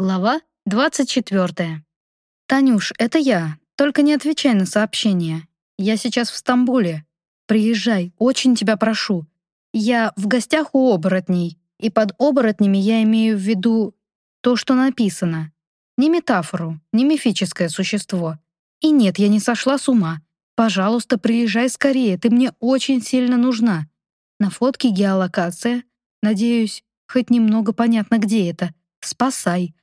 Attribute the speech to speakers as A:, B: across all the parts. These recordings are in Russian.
A: Глава 24. «Танюш, это я. Только не отвечай на сообщения. Я сейчас в Стамбуле. Приезжай, очень тебя прошу. Я в гостях у оборотней, и под оборотнями я имею в виду то, что написано. Не метафору, не мифическое существо. И нет, я не сошла с ума. Пожалуйста, приезжай скорее, ты мне очень сильно нужна. На фотке геолокация. Надеюсь, хоть немного понятно, где это. Спасай.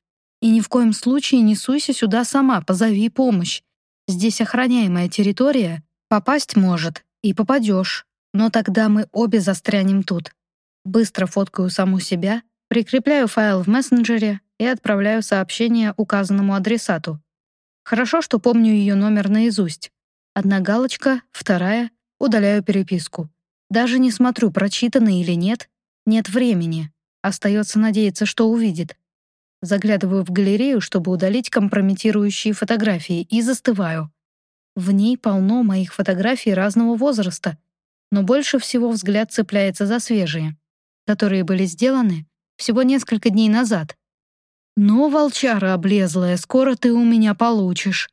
A: И ни в коем случае не суйся сюда сама, позови помощь. Здесь охраняемая территория, попасть может, и попадешь. Но тогда мы обе застрянем тут. Быстро фоткаю саму себя, прикрепляю файл в мессенджере и отправляю сообщение указанному адресату. Хорошо, что помню ее номер наизусть. Одна галочка, вторая, удаляю переписку. Даже не смотрю, прочитано или нет, нет времени. Остается надеяться, что увидит. Заглядываю в галерею, чтобы удалить компрометирующие фотографии, и застываю. В ней полно моих фотографий разного возраста, но больше всего взгляд цепляется за свежие, которые были сделаны всего несколько дней назад. «Ну, волчара облезлая, скоро ты у меня получишь».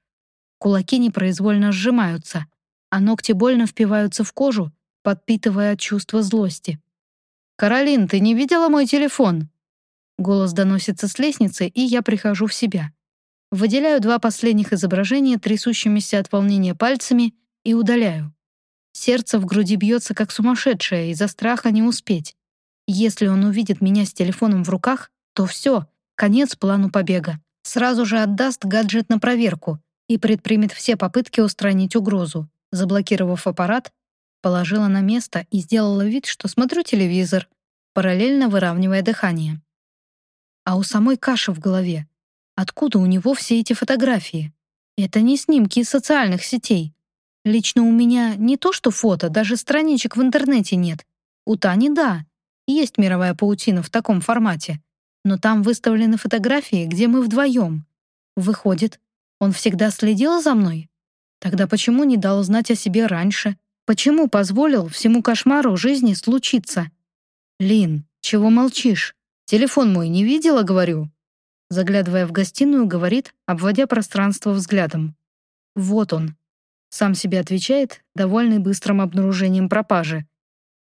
A: Кулаки непроизвольно сжимаются, а ногти больно впиваются в кожу, подпитывая чувство злости. «Каролин, ты не видела мой телефон?» Голос доносится с лестницы, и я прихожу в себя. Выделяю два последних изображения трясущимися от волнения пальцами и удаляю. Сердце в груди бьется как сумасшедшее из-за страха не успеть. Если он увидит меня с телефоном в руках, то все, конец плану побега. Сразу же отдаст гаджет на проверку и предпримет все попытки устранить угрозу. Заблокировав аппарат, положила на место и сделала вид, что смотрю телевизор, параллельно выравнивая дыхание а у самой каша в голове. Откуда у него все эти фотографии? Это не снимки из социальных сетей. Лично у меня не то что фото, даже страничек в интернете нет. У Тани — да, есть мировая паутина в таком формате. Но там выставлены фотографии, где мы вдвоем. Выходит, он всегда следил за мной? Тогда почему не дал знать о себе раньше? Почему позволил всему кошмару жизни случиться? Лин, чего молчишь? «Телефон мой не видела, говорю?» Заглядывая в гостиную, говорит, обводя пространство взглядом. «Вот он». Сам себе отвечает, довольный быстрым обнаружением пропажи.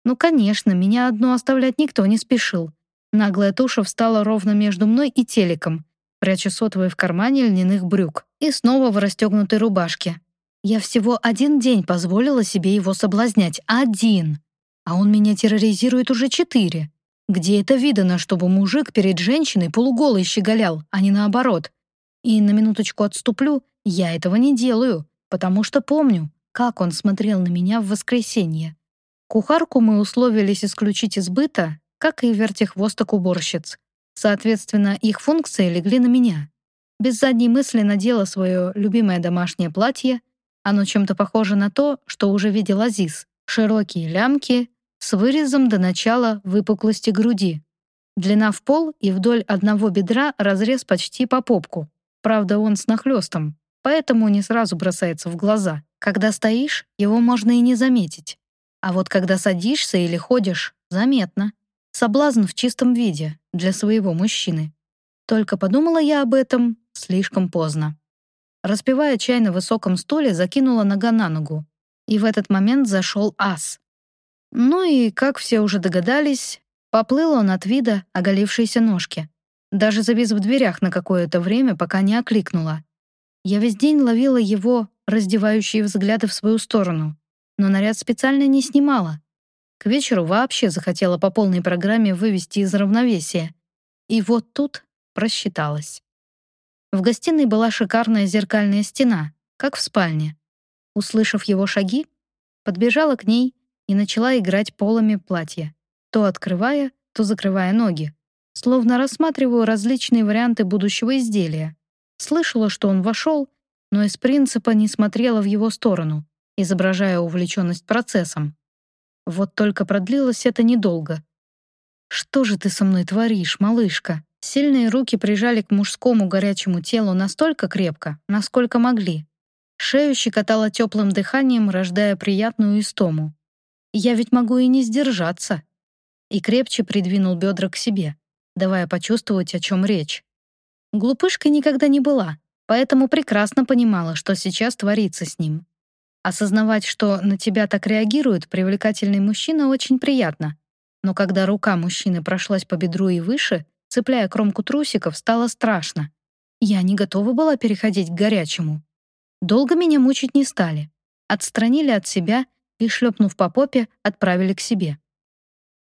A: «Ну, конечно, меня одну оставлять никто не спешил. Наглая туша встала ровно между мной и телеком, пряча сотовый в кармане льняных брюк и снова в расстегнутой рубашке. Я всего один день позволила себе его соблазнять. Один. А он меня терроризирует уже четыре. Где это видано, чтобы мужик перед женщиной полуголый щеголял, а не наоборот? И на минуточку отступлю, я этого не делаю, потому что помню, как он смотрел на меня в воскресенье. Кухарку мы условились исключить из быта, как и вертихвосток уборщиц. Соответственно, их функции легли на меня. Без задней мысли надела свое любимое домашнее платье. Оно чем-то похоже на то, что уже видел Азиз. Широкие лямки, с вырезом до начала выпуклости груди. Длина в пол и вдоль одного бедра разрез почти по попку. Правда, он с нахлёстом, поэтому не сразу бросается в глаза. Когда стоишь, его можно и не заметить. А вот когда садишься или ходишь, заметно. Соблазн в чистом виде для своего мужчины. Только подумала я об этом слишком поздно. Распивая чай на высоком стуле, закинула нога на ногу. И в этот момент зашел ас. Ну и, как все уже догадались, поплыл он от вида оголившейся ножки. Даже завис в дверях на какое-то время, пока не окликнула. Я весь день ловила его раздевающие взгляды в свою сторону, но наряд специально не снимала. К вечеру вообще захотела по полной программе вывести из равновесия. И вот тут просчиталась. В гостиной была шикарная зеркальная стена, как в спальне. Услышав его шаги, подбежала к ней и начала играть полами платья, то открывая, то закрывая ноги, словно рассматриваю различные варианты будущего изделия. Слышала, что он вошел, но из принципа не смотрела в его сторону, изображая увлеченность процессом. Вот только продлилось это недолго. «Что же ты со мной творишь, малышка?» Сильные руки прижали к мужскому горячему телу настолько крепко, насколько могли. Шею щекотало теплым дыханием, рождая приятную истому. Я ведь могу и не сдержаться. И крепче придвинул бедра к себе, давая почувствовать, о чем речь. Глупышкой никогда не была, поэтому прекрасно понимала, что сейчас творится с ним. Осознавать, что на тебя так реагирует привлекательный мужчина, очень приятно. Но когда рука мужчины прошлась по бедру и выше, цепляя кромку трусиков, стало страшно. Я не готова была переходить к горячему. Долго меня мучить не стали. Отстранили от себя и, шлепнув по попе, отправили к себе.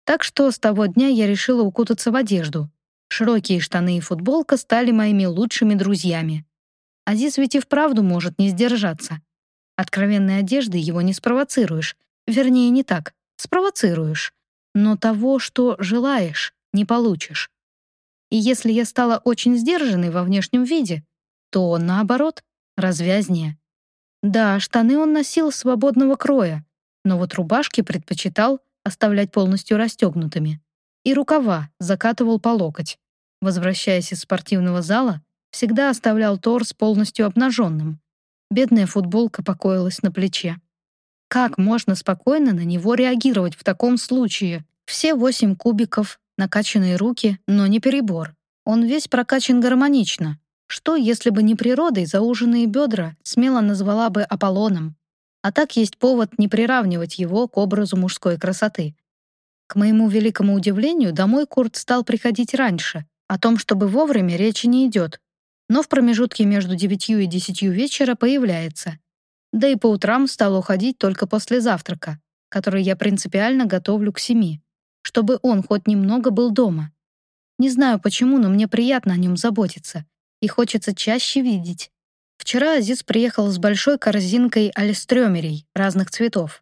A: Так что с того дня я решила укутаться в одежду. Широкие штаны и футболка стали моими лучшими друзьями. Азиз ведь и вправду может не сдержаться. Откровенной одежды его не спровоцируешь. Вернее, не так. Спровоцируешь. Но того, что желаешь, не получишь. И если я стала очень сдержанной во внешнем виде, то, наоборот, развязнее. Да, штаны он носил свободного кроя, но вот рубашки предпочитал оставлять полностью расстегнутыми. И рукава закатывал по локоть. Возвращаясь из спортивного зала, всегда оставлял торс полностью обнаженным. Бедная футболка покоилась на плече. Как можно спокойно на него реагировать в таком случае? Все восемь кубиков, накачанные руки, но не перебор. Он весь прокачан гармонично. Что, если бы не природой, зауженные бедра смело назвала бы Аполлоном? А так есть повод не приравнивать его к образу мужской красоты. К моему великому удивлению, домой Курт стал приходить раньше. О том, чтобы вовремя, речи не идет. Но в промежутке между девятью и десятью вечера появляется. Да и по утрам стал уходить только после завтрака, который я принципиально готовлю к семи чтобы он хоть немного был дома. Не знаю почему, но мне приятно о нем заботиться и хочется чаще видеть. Вчера Азиз приехал с большой корзинкой альстрёмерей разных цветов.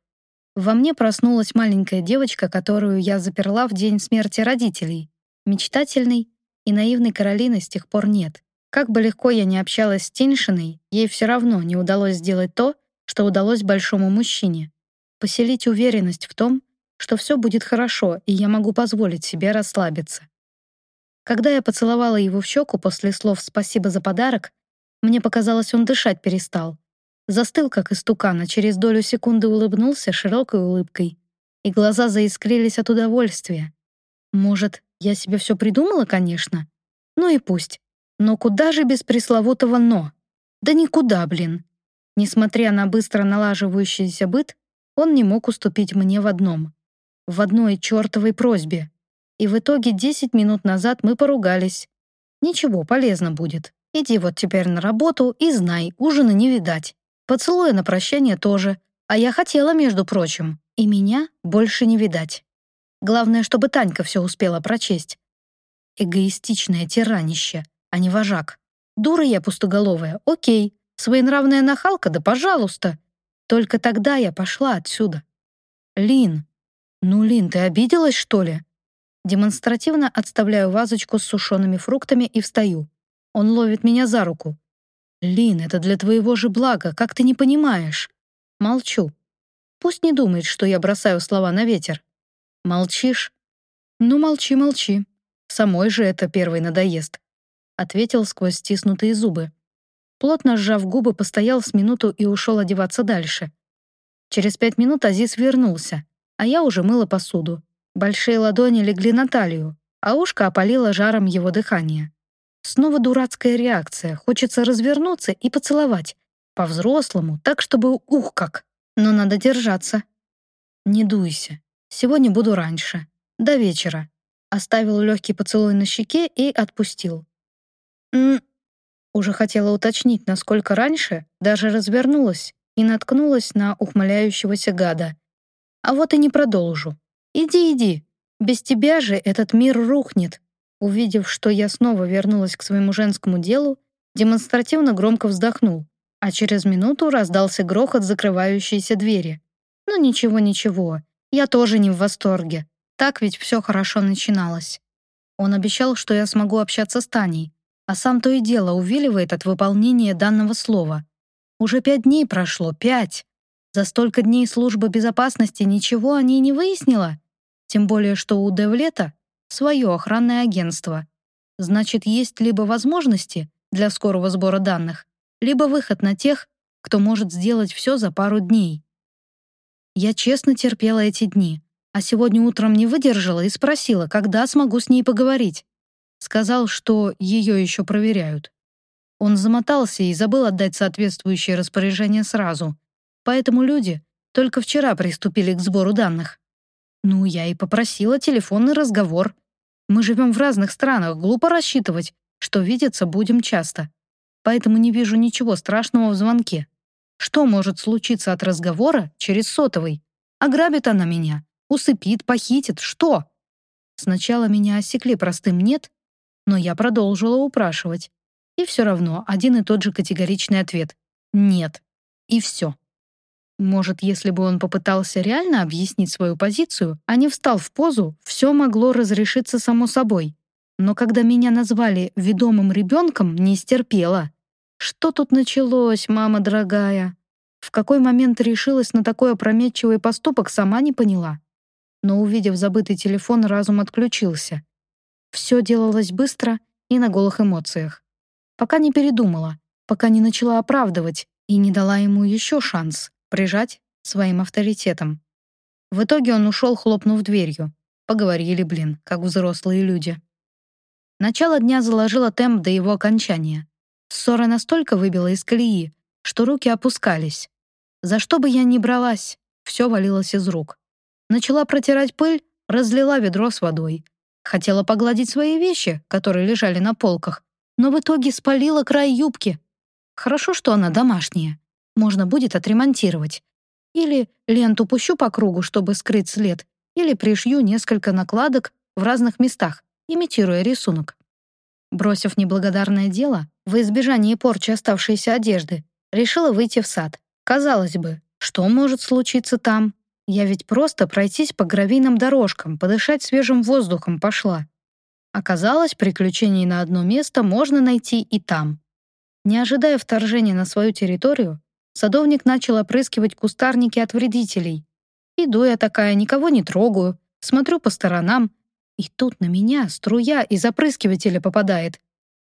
A: Во мне проснулась маленькая девочка, которую я заперла в день смерти родителей. Мечтательной и наивной Каролины с тех пор нет. Как бы легко я ни общалась с Тиньшиной, ей все равно не удалось сделать то, что удалось большому мужчине. Поселить уверенность в том, что все будет хорошо, и я могу позволить себе расслабиться. Когда я поцеловала его в щеку после слов «спасибо за подарок», мне показалось, он дышать перестал. Застыл, как истукан, а через долю секунды улыбнулся широкой улыбкой. И глаза заискрились от удовольствия. Может, я себе все придумала, конечно? Ну и пусть. Но куда же без пресловутого «но»? Да никуда, блин. Несмотря на быстро налаживающийся быт, он не мог уступить мне в одном в одной чертовой просьбе. И в итоге 10 минут назад мы поругались. Ничего, полезно будет. Иди вот теперь на работу и знай, ужина не видать. Поцелуя на прощание тоже. А я хотела, между прочим. И меня больше не видать. Главное, чтобы Танька все успела прочесть. Эгоистичное тиранище, а не вожак. Дура я пустоголовая, окей. Своенравная нахалка, да пожалуйста. Только тогда я пошла отсюда. Лин, «Ну, Лин, ты обиделась, что ли?» Демонстративно отставляю вазочку с сушеными фруктами и встаю. Он ловит меня за руку. «Лин, это для твоего же блага, как ты не понимаешь?» Молчу. Пусть не думает, что я бросаю слова на ветер. «Молчишь?» «Ну, молчи, молчи. Самой же это первый надоест», — ответил сквозь стиснутые зубы. Плотно сжав губы, постоял с минуту и ушел одеваться дальше. Через пять минут Азиз вернулся а я уже мыла посуду. Большие ладони легли на талию, а ушко опалило жаром его дыхания. Снова дурацкая реакция, хочется развернуться и поцеловать. По-взрослому, так, чтобы ух как. Но надо держаться. Не дуйся. Сегодня буду раньше. До вечера. Оставил легкий поцелуй на щеке и отпустил. М уже хотела уточнить, насколько раньше, даже развернулась и наткнулась на ухмыляющегося гада. А вот и не продолжу. Иди, иди. Без тебя же этот мир рухнет. Увидев, что я снова вернулась к своему женскому делу, демонстративно громко вздохнул, а через минуту раздался грохот закрывающейся двери. Ну ничего, ничего, я тоже не в восторге. Так ведь все хорошо начиналось. Он обещал, что я смогу общаться с Таней, а сам то и дело увиливает от выполнения данного слова. Уже пять дней прошло, пять. За столько дней служба безопасности ничего о ней не выяснила. Тем более, что у Девлета свое охранное агентство. Значит, есть либо возможности для скорого сбора данных, либо выход на тех, кто может сделать все за пару дней. Я честно терпела эти дни, а сегодня утром не выдержала и спросила, когда смогу с ней поговорить. Сказал, что ее еще проверяют. Он замотался и забыл отдать соответствующее распоряжение сразу. Поэтому люди только вчера приступили к сбору данных. Ну, я и попросила телефонный разговор. Мы живем в разных странах, глупо рассчитывать, что видеться будем часто. Поэтому не вижу ничего страшного в звонке. Что может случиться от разговора через сотовый? Ограбит она меня, усыпит, похитит, что? Сначала меня осекли простым «нет», но я продолжила упрашивать. И все равно один и тот же категоричный ответ «нет». И все. Может, если бы он попытался реально объяснить свою позицию, а не встал в позу, все могло разрешиться само собой. Но когда меня назвали ведомым ребенком, не стерпела. Что тут началось, мама дорогая? В какой момент решилась на такой опрометчивый поступок, сама не поняла. Но, увидев забытый телефон, разум отключился. Все делалось быстро и на голых эмоциях. Пока не передумала, пока не начала оправдывать и не дала ему еще шанс прижать своим авторитетом. В итоге он ушел, хлопнув дверью. Поговорили, блин, как взрослые люди. Начало дня заложило темп до его окончания. Ссора настолько выбила из колеи, что руки опускались. За что бы я ни бралась, все валилось из рук. Начала протирать пыль, разлила ведро с водой. Хотела погладить свои вещи, которые лежали на полках, но в итоге спалила край юбки. Хорошо, что она домашняя можно будет отремонтировать. Или ленту пущу по кругу, чтобы скрыть след, или пришью несколько накладок в разных местах, имитируя рисунок. Бросив неблагодарное дело, в избежании порчи оставшейся одежды, решила выйти в сад. Казалось бы, что может случиться там? Я ведь просто пройтись по гравийным дорожкам, подышать свежим воздухом пошла. Оказалось, приключений на одно место можно найти и там. Не ожидая вторжения на свою территорию, Садовник начал опрыскивать кустарники от вредителей. Иду я такая, никого не трогаю, смотрю по сторонам, и тут на меня струя из опрыскивателя попадает.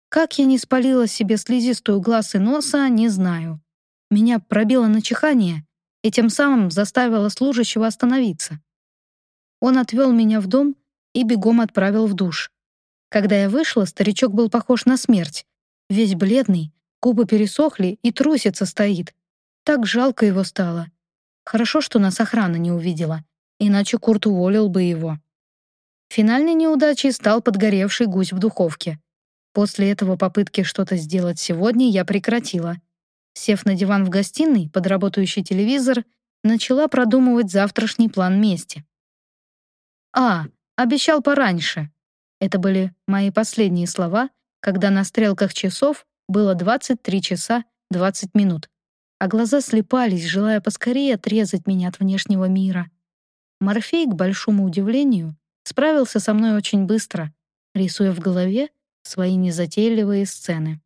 A: Как я не спалила себе слизистую глаз и носа, не знаю. Меня пробило на чихание и тем самым заставило служащего остановиться. Он отвел меня в дом и бегом отправил в душ. Когда я вышла, старичок был похож на смерть. Весь бледный, губы пересохли и трусица стоит. Так жалко его стало. Хорошо, что нас охрана не увидела, иначе Курт уволил бы его. Финальной неудачей стал подгоревший гусь в духовке. После этого попытки что-то сделать сегодня я прекратила. Сев на диван в гостиной под работающий телевизор, начала продумывать завтрашний план мести. «А, обещал пораньше». Это были мои последние слова, когда на стрелках часов было 23 часа 20 минут а глаза слепались, желая поскорее отрезать меня от внешнего мира. Морфей, к большому удивлению, справился со мной очень быстро, рисуя в голове свои незатейливые сцены.